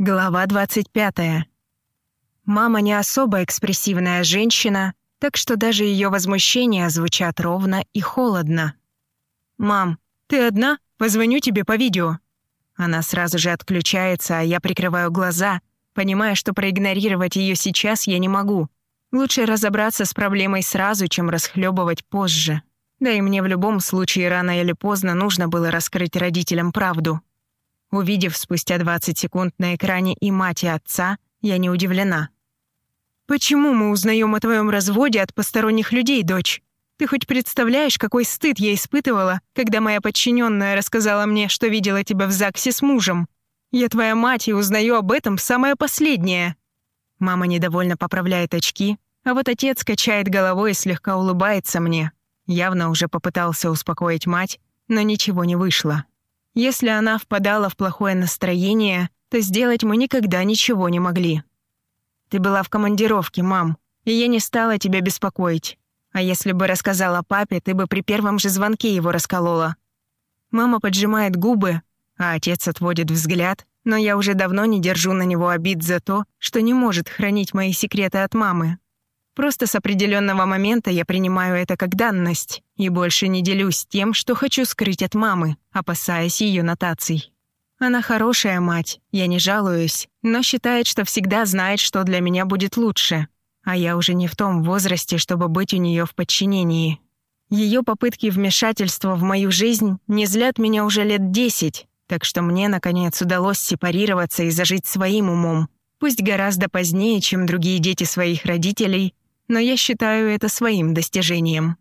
Глава 25. Мама не особо экспрессивная женщина, так что даже ее возмущения звучат ровно и холодно. «Мам, ты одна? Позвоню тебе по видео». Она сразу же отключается, а я прикрываю глаза, понимая, что проигнорировать ее сейчас я не могу. Лучше разобраться с проблемой сразу, чем расхлебывать позже. Да и мне в любом случае рано или поздно нужно было раскрыть родителям правду. Увидев спустя 20 секунд на экране и мать, и отца, я не удивлена. «Почему мы узнаем о твоем разводе от посторонних людей, дочь? Ты хоть представляешь, какой стыд я испытывала, когда моя подчиненная рассказала мне, что видела тебя в ЗАГСе с мужем? Я твоя мать и узнаю об этом самое последнее». Мама недовольно поправляет очки, а вот отец качает головой и слегка улыбается мне. Явно уже попытался успокоить мать, но ничего не вышло. Если она впадала в плохое настроение, то сделать мы никогда ничего не могли. Ты была в командировке, мам, и я не стала тебя беспокоить. А если бы рассказала папе, ты бы при первом же звонке его расколола. Мама поджимает губы, а отец отводит взгляд, но я уже давно не держу на него обид за то, что не может хранить мои секреты от мамы. Просто с определенного момента я принимаю это как данность и больше не делюсь тем, что хочу скрыть от мамы, опасаясь ее нотаций. Она хорошая мать, я не жалуюсь, но считает, что всегда знает, что для меня будет лучше. А я уже не в том возрасте, чтобы быть у нее в подчинении. Ее попытки вмешательства в мою жизнь не злят меня уже лет десять, так что мне, наконец, удалось сепарироваться и зажить своим умом. Пусть гораздо позднее, чем другие дети своих родителей, но я считаю это своим достижением.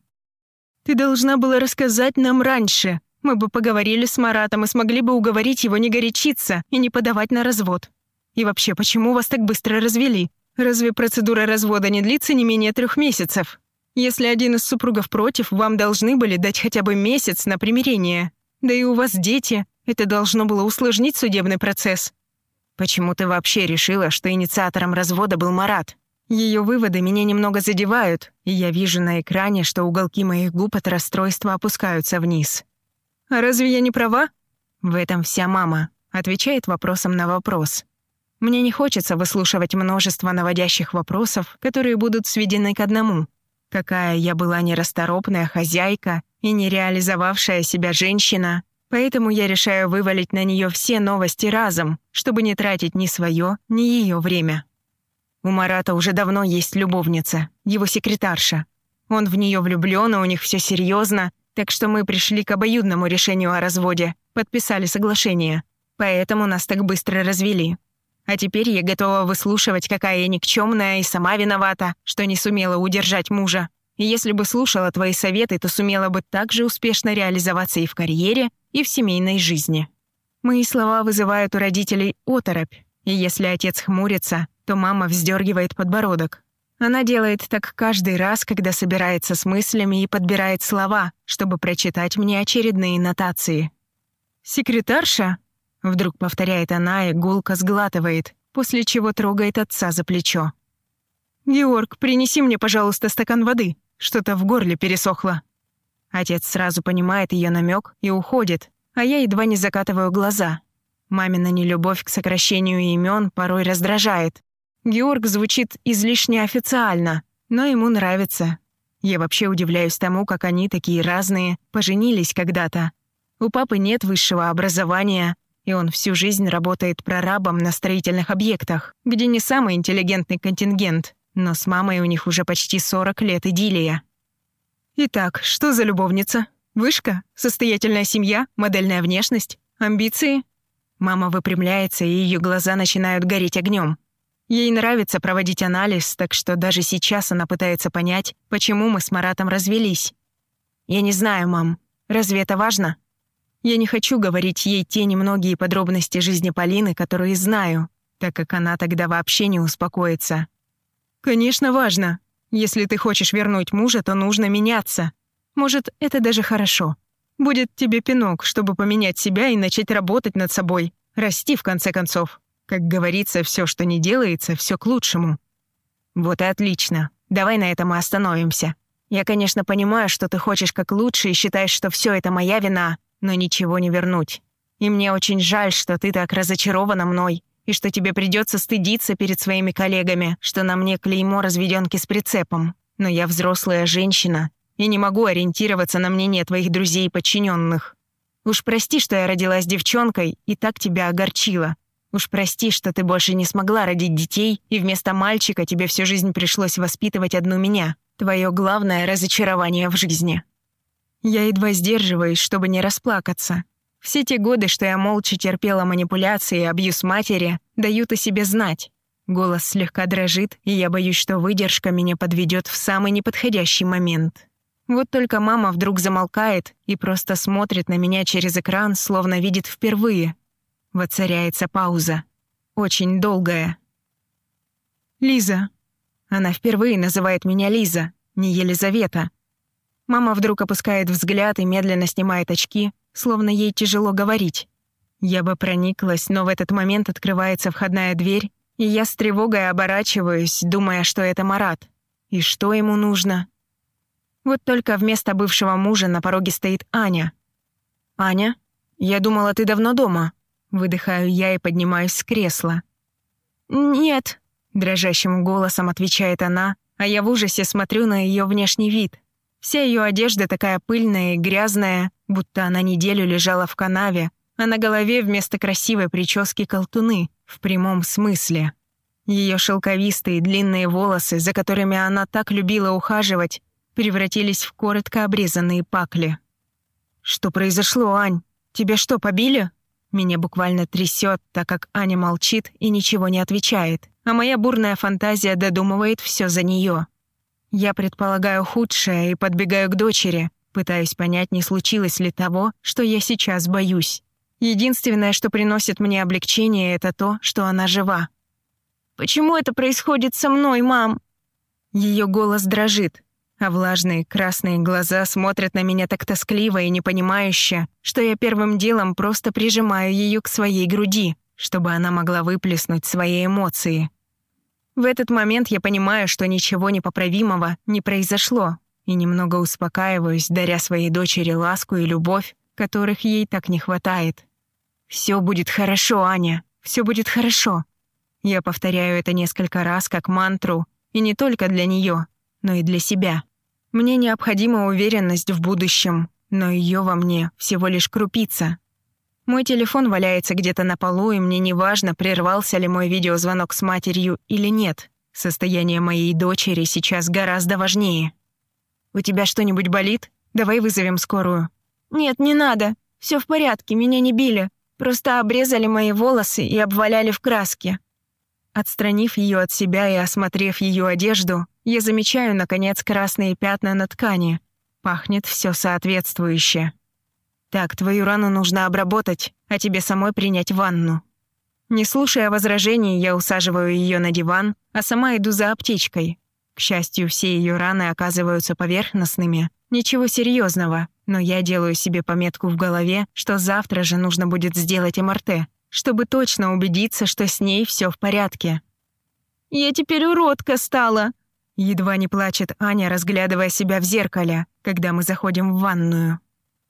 «Ты должна была рассказать нам раньше», мы бы поговорили с Маратом и смогли бы уговорить его не горячиться и не подавать на развод. И вообще, почему вас так быстро развели? Разве процедура развода не длится не менее трех месяцев? Если один из супругов против, вам должны были дать хотя бы месяц на примирение. Да и у вас дети. Это должно было усложнить судебный процесс. Почему ты вообще решила, что инициатором развода был Марат? Ее выводы меня немного задевают, и я вижу на экране, что уголки моих губ от расстройства опускаются вниз. А разве я не права? В этом вся мама. Отвечает вопросом на вопрос. Мне не хочется выслушивать множество наводящих вопросов, которые будут сведены к одному. Какая я была нерасторопная хозяйка и не реализовавшая себя женщина, поэтому я решаю вывалить на нее все новости разом, чтобы не тратить ни свое, ни ее время. У Марата уже давно есть любовница, его секретарша. Он в нее влюблен, и у них все серьезно, так что мы пришли к обоюдному решению о разводе, подписали соглашение. Поэтому нас так быстро развели. А теперь я готова выслушивать, какая я никчемная и сама виновата, что не сумела удержать мужа. И если бы слушала твои советы, то сумела бы так же успешно реализоваться и в карьере, и в семейной жизни. Мои слова вызывают у родителей оторопь, и если отец хмурится, то мама вздергивает подбородок. Она делает так каждый раз, когда собирается с мыслями и подбирает слова, чтобы прочитать мне очередные нотации. «Секретарша?» — вдруг повторяет она и гулко сглатывает, после чего трогает отца за плечо. «Георг, принеси мне, пожалуйста, стакан воды. Что-то в горле пересохло». Отец сразу понимает ее намек и уходит, а я едва не закатываю глаза. Мамина нелюбовь к сокращению имен порой раздражает, Георг звучит излишне официально, но ему нравится. Я вообще удивляюсь тому, как они, такие разные, поженились когда-то. У папы нет высшего образования, и он всю жизнь работает прорабом на строительных объектах, где не самый интеллигентный контингент, но с мамой у них уже почти 40 лет идиллия. Итак, что за любовница? Вышка? Состоятельная семья? Модельная внешность? Амбиции? Мама выпрямляется, и ее глаза начинают гореть огнем. Ей нравится проводить анализ, так что даже сейчас она пытается понять, почему мы с Маратом развелись. Я не знаю, мам. Разве это важно? Я не хочу говорить ей те немногие подробности жизни Полины, которые знаю, так как она тогда вообще не успокоится. Конечно, важно. Если ты хочешь вернуть мужа, то нужно меняться. Может, это даже хорошо. Будет тебе пинок, чтобы поменять себя и начать работать над собой, расти в конце концов. Как говорится, все, что не делается, все к лучшему. Вот и отлично. Давай на этом и остановимся. Я, конечно, понимаю, что ты хочешь как лучше и считаешь, что все это моя вина, но ничего не вернуть. И мне очень жаль, что ты так разочарована мной и что тебе придется стыдиться перед своими коллегами, что на мне клеймо разведенки с прицепом. Но я взрослая женщина и не могу ориентироваться на мнение твоих друзей и подчиненных. Уж прости, что я родилась девчонкой и так тебя огорчила. Уж прости, что ты больше не смогла родить детей, и вместо мальчика тебе всю жизнь пришлось воспитывать одну меня. Твое главное разочарование в жизни. Я едва сдерживаюсь, чтобы не расплакаться. Все те годы, что я молча терпела манипуляции и абьюз матери, дают о себе знать. Голос слегка дрожит, и я боюсь, что выдержка меня подведет в самый неподходящий момент. Вот только мама вдруг замолкает и просто смотрит на меня через экран, словно видит впервые. Воцаряется пауза. Очень долгая. «Лиза». Она впервые называет меня Лиза, не Елизавета. Мама вдруг опускает взгляд и медленно снимает очки, словно ей тяжело говорить. Я бы прониклась, но в этот момент открывается входная дверь, и я с тревогой оборачиваюсь, думая, что это Марат. И что ему нужно? Вот только вместо бывшего мужа на пороге стоит Аня. «Аня, я думала, ты давно дома». Выдыхаю я и поднимаюсь с кресла. «Нет», — дрожащим голосом отвечает она, а я в ужасе смотрю на ее внешний вид. Вся ее одежда такая пыльная и грязная, будто она неделю лежала в канаве, а на голове вместо красивой прически колтуны, в прямом смысле. Ее шелковистые длинные волосы, за которыми она так любила ухаживать, превратились в коротко обрезанные пакли. «Что произошло, Ань? Тебя что, побили?» Меня буквально трясет, так как Аня молчит и ничего не отвечает, а моя бурная фантазия додумывает все за нее. Я предполагаю худшее и подбегаю к дочери, пытаюсь понять, не случилось ли того, что я сейчас боюсь. Единственное, что приносит мне облегчение, это то, что она жива. «Почему это происходит со мной, мам?» Ее голос дрожит, а влажные красные глаза смотрят на меня так тоскливо и непонимающе, что я первым делом просто прижимаю ее к своей груди, чтобы она могла выплеснуть свои эмоции. В этот момент я понимаю, что ничего непоправимого не произошло, и немного успокаиваюсь, даря своей дочери ласку и любовь, которых ей так не хватает. «Все будет хорошо, Аня, все будет хорошо». Я повторяю это несколько раз как мантру, и не только для нее, но и для себя. Мне необходима уверенность в будущем, но ее во мне всего лишь крупица. Мой телефон валяется где-то на полу, и мне не важно, прервался ли мой видеозвонок с матерью или нет. Состояние моей дочери сейчас гораздо важнее. «У тебя что-нибудь болит? Давай вызовем скорую». «Нет, не надо. Все в порядке, меня не били. Просто обрезали мои волосы и обваляли в краске». Отстранив ее от себя и осмотрев ее одежду, я замечаю, наконец, красные пятна на ткани. Пахнет все соответствующе. «Так, твою рану нужно обработать, а тебе самой принять ванну». Не слушая возражений, я усаживаю ее на диван, а сама иду за аптечкой. К счастью, все ее раны оказываются поверхностными. Ничего серьезного, но я делаю себе пометку в голове, что завтра же нужно будет сделать МРТ, чтобы точно убедиться, что с ней все в порядке. «Я теперь уродка стала», Едва не плачет Аня, разглядывая себя в зеркале, когда мы заходим в ванную.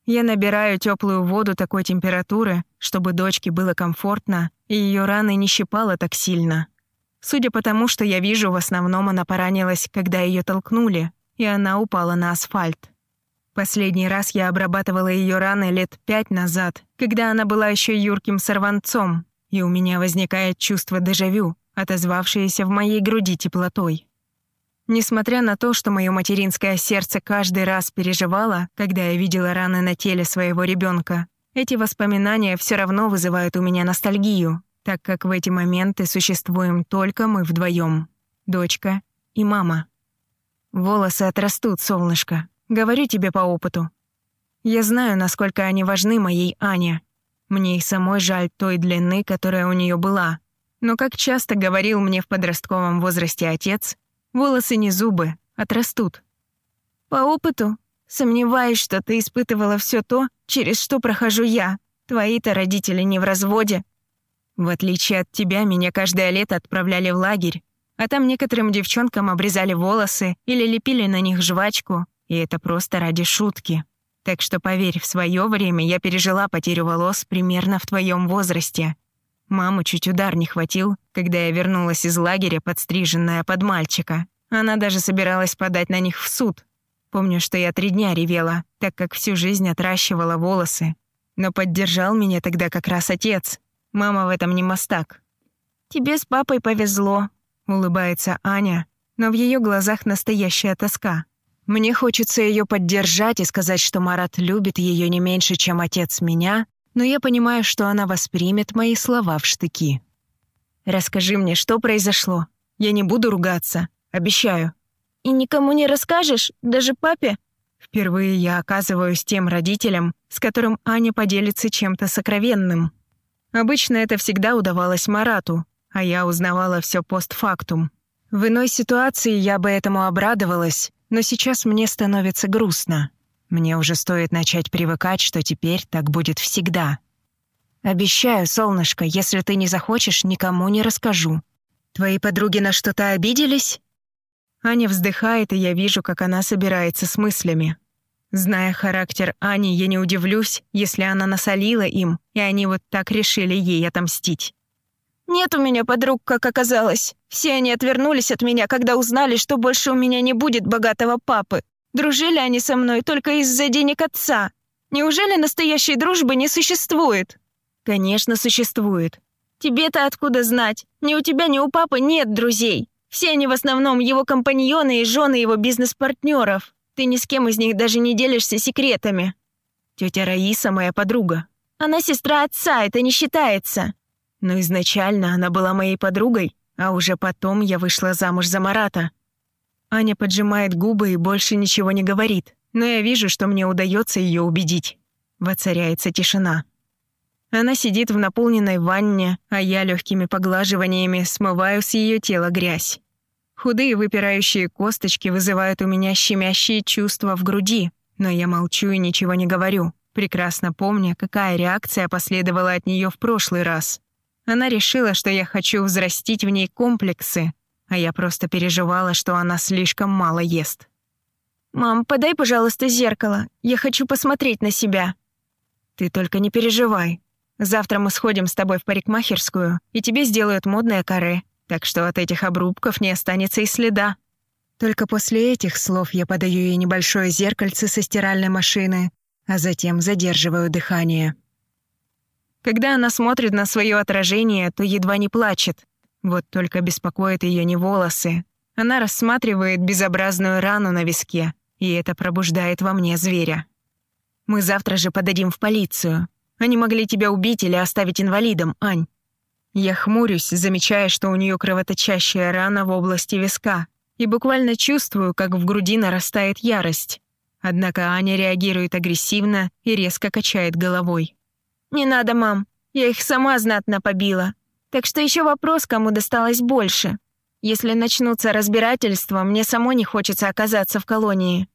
Я набираю теплую воду такой температуры, чтобы дочке было комфортно, и ее раны не щипало так сильно. Судя по тому, что я вижу, в основном она поранилась, когда ее толкнули, и она упала на асфальт. Последний раз я обрабатывала ее раны лет пять назад, когда она была еще юрким сорванцом, и у меня возникает чувство дежавю, отозвавшееся в моей груди теплотой. Несмотря на то, что мое материнское сердце каждый раз переживало, когда я видела раны на теле своего ребенка, эти воспоминания все равно вызывают у меня ностальгию, так как в эти моменты существуем только мы вдвоем, дочка и мама. Волосы отрастут, солнышко, говорю тебе по опыту. Я знаю, насколько они важны моей Ане. Мне и самой жаль той длины, которая у нее была. Но как часто говорил мне в подростковом возрасте отец, Волосы не зубы, отрастут. По опыту, сомневаюсь, что ты испытывала все то, через что прохожу я. Твои-то родители не в разводе. В отличие от тебя, меня каждое лето отправляли в лагерь, а там некоторым девчонкам обрезали волосы или лепили на них жвачку, и это просто ради шутки. Так что поверь, в свое время я пережила потерю волос примерно в твоем возрасте. Маму чуть удар не хватил, когда я вернулась из лагеря, подстриженная под мальчика. Она даже собиралась подать на них в суд. Помню, что я три дня ревела, так как всю жизнь отращивала волосы. Но поддержал меня тогда как раз отец. Мама в этом не мастак. «Тебе с папой повезло», — улыбается Аня, но в ее глазах настоящая тоска. Мне хочется ее поддержать и сказать, что Марат любит ее не меньше, чем отец меня, но я понимаю, что она воспримет мои слова в штыки. «Расскажи мне, что произошло. Я не буду ругаться. Обещаю». «И никому не расскажешь? Даже папе?» Впервые я оказываюсь тем родителем, с которым Аня поделится чем-то сокровенным. Обычно это всегда удавалось Марату, а я узнавала все постфактум. В иной ситуации я бы этому обрадовалась, но сейчас мне становится грустно. Мне уже стоит начать привыкать, что теперь так будет всегда. Обещаю, солнышко, если ты не захочешь, никому не расскажу. Твои подруги на что-то обиделись? Аня вздыхает, и я вижу, как она собирается с мыслями. Зная характер Ани, я не удивлюсь, если она насолила им, и они вот так решили ей отомстить. «Нет у меня подруг, как оказалось. Все они отвернулись от меня, когда узнали, что больше у меня не будет богатого папы. Дружили они со мной только из-за денег отца. Неужели настоящей дружбы не существует? Конечно, существует. Тебе-то откуда знать? Ни у тебя, ни у папы нет друзей. Все они в основном его компаньоны и жены его бизнес-партнеров. Ты ни с кем из них даже не делишься секретами. Тетя Раиса моя подруга. Она сестра отца, это не считается. Но изначально она была моей подругой, а уже потом я вышла замуж за Марата. Аня поджимает губы и больше ничего не говорит, но я вижу, что мне удается ее убедить. Воцаряется тишина. Она сидит в наполненной ванне, а я легкими поглаживаниями смываю с ее тела грязь. Худые выпирающие косточки вызывают у меня щемящие чувства в груди, но я молчу и ничего не говорю, прекрасно помня, какая реакция последовала от нее в прошлый раз. Она решила, что я хочу взрастить в ней комплексы, а я просто переживала, что она слишком мало ест. «Мам, подай, пожалуйста, зеркало. Я хочу посмотреть на себя». «Ты только не переживай. Завтра мы сходим с тобой в парикмахерскую, и тебе сделают модное каре, так что от этих обрубков не останется и следа». Только после этих слов я подаю ей небольшое зеркальце со стиральной машины, а затем задерживаю дыхание. Когда она смотрит на свое отражение, то едва не плачет, вот только беспокоит ее не волосы. Она рассматривает безобразную рану на виске, и это пробуждает во мне зверя. Мы завтра же подадим в полицию. Они могли тебя убить или оставить инвалидом, Ань. Я хмурюсь, замечая, что у нее кровоточащая рана в области виска, и буквально чувствую, как в груди нарастает ярость. Однако Аня реагирует агрессивно и резко качает головой. «Не надо, мам. Я их сама знатно побила. Так что еще вопрос, кому досталось больше. Если начнутся разбирательства, мне самой не хочется оказаться в колонии.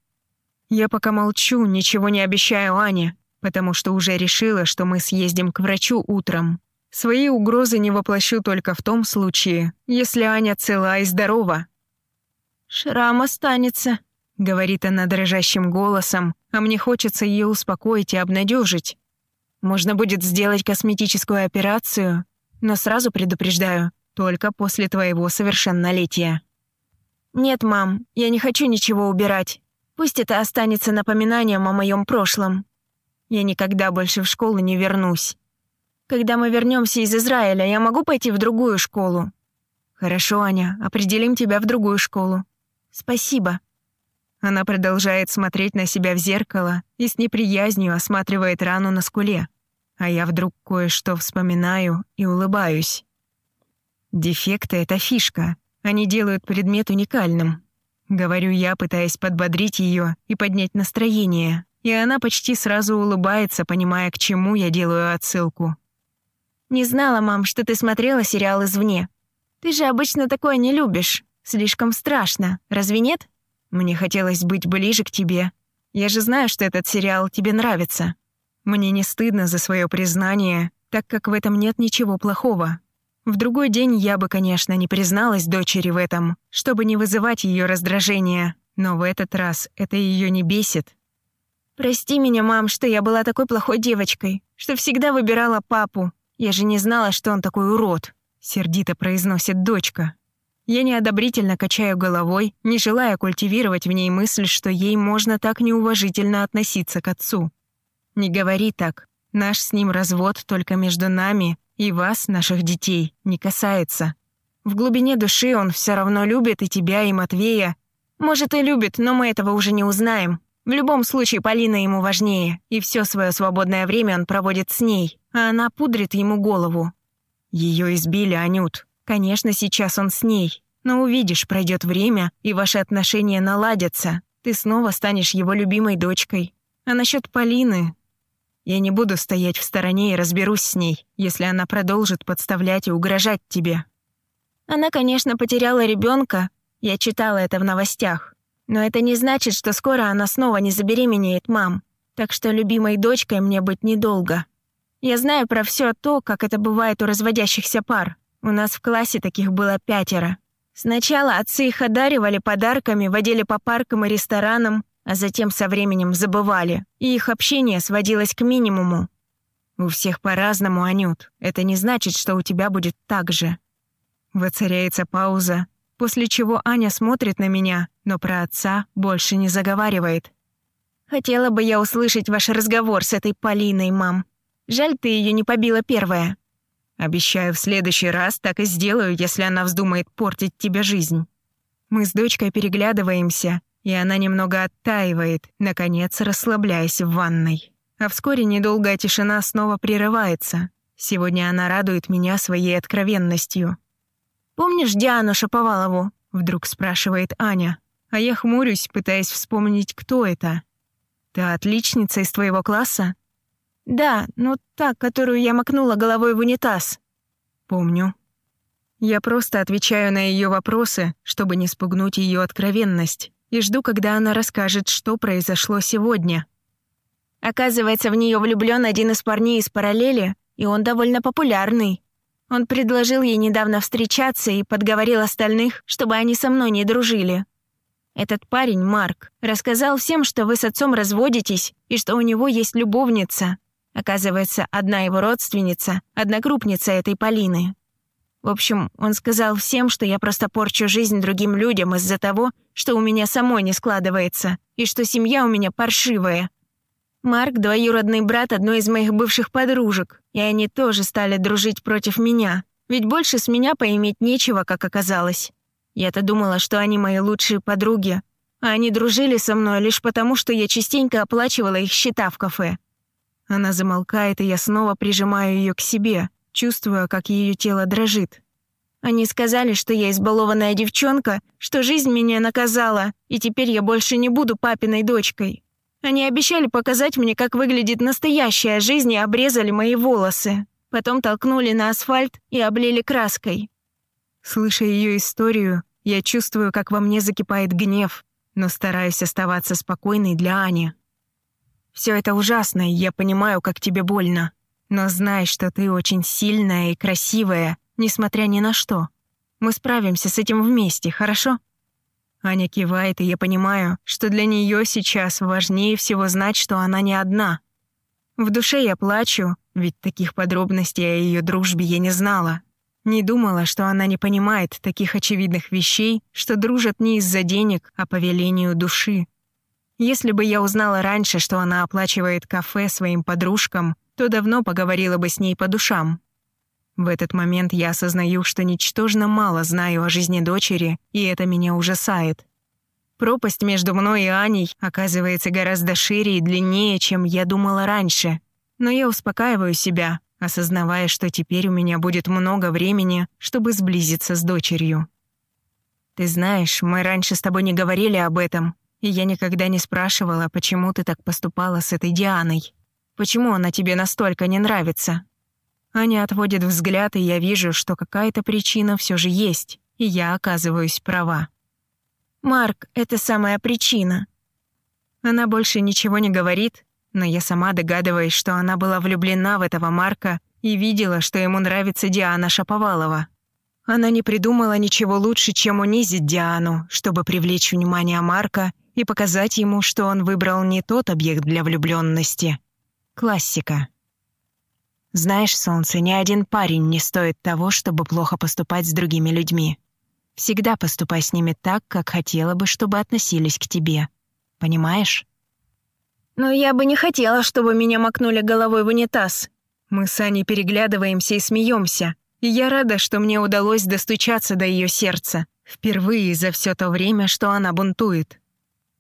Я пока молчу, ничего не обещаю Ане, потому что уже решила, что мы съездим к врачу утром. Свои угрозы не воплощу только в том случае, если Аня цела и здорова. «Шрам останется», — говорит она дрожащим голосом, а мне хочется ее успокоить и обнадежить. Можно будет сделать косметическую операцию, но сразу предупреждаю, только после твоего совершеннолетия». «Нет, мам, я не хочу ничего убирать. Пусть это останется напоминанием о моем прошлом. Я никогда больше в школу не вернусь. Когда мы вернемся из Израиля, я могу пойти в другую школу?» «Хорошо, Аня, определим тебя в другую школу». «Спасибо». Она продолжает смотреть на себя в зеркало и с неприязнью осматривает рану на скуле а я вдруг кое-что вспоминаю и улыбаюсь. Дефекты — это фишка. Они делают предмет уникальным. Говорю я, пытаясь подбодрить ее и поднять настроение, и она почти сразу улыбается, понимая, к чему я делаю отсылку. «Не знала, мам, что ты смотрела сериал «Извне». Ты же обычно такое не любишь. Слишком страшно, разве нет? Мне хотелось быть ближе к тебе. Я же знаю, что этот сериал тебе нравится. Мне не стыдно за свое признание, так как в этом нет ничего плохого. В другой день я бы, конечно, не призналась дочери в этом, чтобы не вызывать ее раздражения, но в этот раз это ее не бесит. «Прости меня, мам, что я была такой плохой девочкой, что всегда выбирала папу. Я же не знала, что он такой урод», — сердито произносит дочка. Я неодобрительно качаю головой, не желая культивировать в ней мысль, что ей можно так неуважительно относиться к отцу. «Не говори так. Наш с ним развод только между нами, и вас, наших детей, не касается. В глубине души он все равно любит и тебя, и Матвея. Может, и любит, но мы этого уже не узнаем. В любом случае, Полина ему важнее, и все свое свободное время он проводит с ней, а она пудрит ему голову. Ее избили, Анют. Конечно, сейчас он с ней. Но увидишь, пройдет время, и ваши отношения наладятся. Ты снова станешь его любимой дочкой. А насчет Полины... Я не буду стоять в стороне и разберусь с ней, если она продолжит подставлять и угрожать тебе. Она, конечно, потеряла ребенка. Я читала это в новостях. Но это не значит, что скоро она снова не забеременеет, мам. Так что любимой дочкой мне быть недолго. Я знаю про все то, как это бывает у разводящихся пар. У нас в классе таких было пятеро. Сначала отцы их одаривали подарками, водили по паркам и ресторанам, а затем со временем забывали, и их общение сводилось к минимуму. У всех по-разному, Анют. Это не значит, что у тебя будет так же. Воцаряется пауза, после чего Аня смотрит на меня, но про отца больше не заговаривает. «Хотела бы я услышать ваш разговор с этой Полиной, мам. Жаль, ты ее не побила первая». «Обещаю, в следующий раз так и сделаю, если она вздумает портить тебе жизнь». Мы с дочкой переглядываемся, и она немного оттаивает, наконец расслабляясь в ванной. А вскоре недолгая тишина снова прерывается. Сегодня она радует меня своей откровенностью. «Помнишь Диану Шаповалову?» — вдруг спрашивает Аня. А я хмурюсь, пытаясь вспомнить, кто это. «Та отличница из твоего класса?» «Да, ну та, которую я макнула головой в унитаз». «Помню». Я просто отвечаю на ее вопросы, чтобы не спугнуть ее откровенность, и жду, когда она расскажет, что произошло сегодня. Оказывается, в нее влюблен один из парней из параллели, и он довольно популярный. Он предложил ей недавно встречаться и подговорил остальных, чтобы они со мной не дружили. Этот парень, Марк, рассказал всем, что вы с отцом разводитесь и что у него есть любовница. Оказывается, одна его родственница, одногруппница этой Полины. В общем, он сказал всем, что я просто порчу жизнь другим людям из-за того, что у меня самой не складывается, и что семья у меня паршивая, Марк — двоюродный брат одной из моих бывших подружек, и они тоже стали дружить против меня, ведь больше с меня поиметь нечего, как оказалось. Я-то думала, что они мои лучшие подруги, а они дружили со мной лишь потому, что я частенько оплачивала их счета в кафе. Она замолкает, и я снова прижимаю ее к себе, чувствуя, как ее тело дрожит. Они сказали, что я избалованная девчонка, что жизнь меня наказала, и теперь я больше не буду папиной дочкой. Они обещали показать мне, как выглядит настоящая жизнь и обрезали мои волосы. Потом толкнули на асфальт и облили краской. Слыша ее историю, я чувствую, как во мне закипает гнев, но стараюсь оставаться спокойной для Ани. Все это ужасно, и я понимаю, как тебе больно. Но знай, что ты очень сильная и красивая, несмотря ни на что. Мы справимся с этим вместе, хорошо?» Аня кивает, и я понимаю, что для нее сейчас важнее всего знать, что она не одна. В душе я плачу, ведь таких подробностей о ее дружбе я не знала. Не думала, что она не понимает таких очевидных вещей, что дружат не из-за денег, а по велению души. Если бы я узнала раньше, что она оплачивает кафе своим подружкам, то давно поговорила бы с ней по душам. В этот момент я осознаю, что ничтожно мало знаю о жизни дочери, и это меня ужасает. Пропасть между мной и Аней оказывается гораздо шире и длиннее, чем я думала раньше. Но я успокаиваю себя, осознавая, что теперь у меня будет много времени, чтобы сблизиться с дочерью. Ты знаешь, мы раньше с тобой не говорили об этом, и я никогда не спрашивала, почему ты так поступала с этой Дианой. Почему она тебе настолько не нравится? Аня отводит взгляд, и я вижу, что какая-то причина все же есть, и я оказываюсь права. «Марк, это самая причина». Она больше ничего не говорит, но я сама догадываюсь, что она была влюблена в этого Марка и видела, что ему нравится Диана Шаповалова. Она не придумала ничего лучше, чем унизить Диану, чтобы привлечь внимание Марка и показать ему, что он выбрал не тот объект для влюбленности. Классика. Знаешь, солнце, ни один парень не стоит того, чтобы плохо поступать с другими людьми. Всегда поступай с ними так, как хотела бы, чтобы относились к тебе. Понимаешь? Но я бы не хотела, чтобы меня макнули головой в унитаз. Мы с Аней переглядываемся и смеемся. И я рада, что мне удалось достучаться до ее сердца. Впервые за все то время, что она бунтует.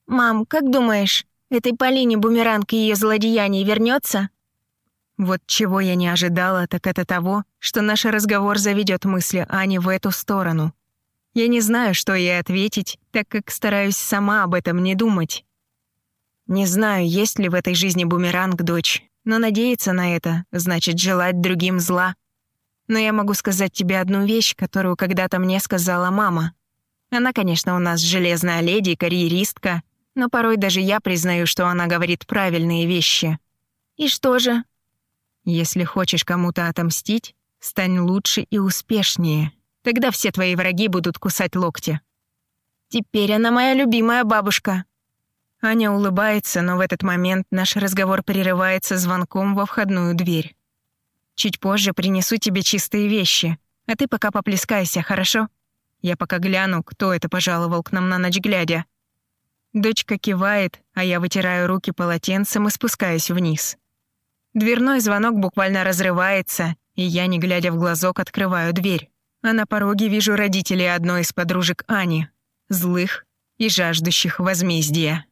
«Мам, как думаешь, этой Полине бумеранг ее злодеяний вернется? Вот чего я не ожидала, так это того, что наш разговор заведет мысли Ани в эту сторону. Я не знаю, что ей ответить, так как стараюсь сама об этом не думать. Не знаю, есть ли в этой жизни бумеранг, дочь, но надеяться на это значит желать другим зла. Но я могу сказать тебе одну вещь, которую когда-то мне сказала мама. Она, конечно, у нас железная леди, карьеристка, но порой даже я признаю, что она говорит правильные вещи. И что же? Если хочешь кому-то отомстить, стань лучше и успешнее. Тогда все твои враги будут кусать локти. Теперь она моя любимая бабушка. Аня улыбается, но в этот момент наш разговор прерывается звонком во входную дверь. Чуть позже принесу тебе чистые вещи, а ты пока поплескайся, хорошо? Я пока гляну, кто это пожаловал к нам на ночь глядя. Дочка кивает, а я вытираю руки полотенцем и спускаюсь вниз. Дверной звонок буквально разрывается, и я, не глядя в глазок, открываю дверь. А на пороге вижу родителей одной из подружек Ани, злых и жаждущих возмездия.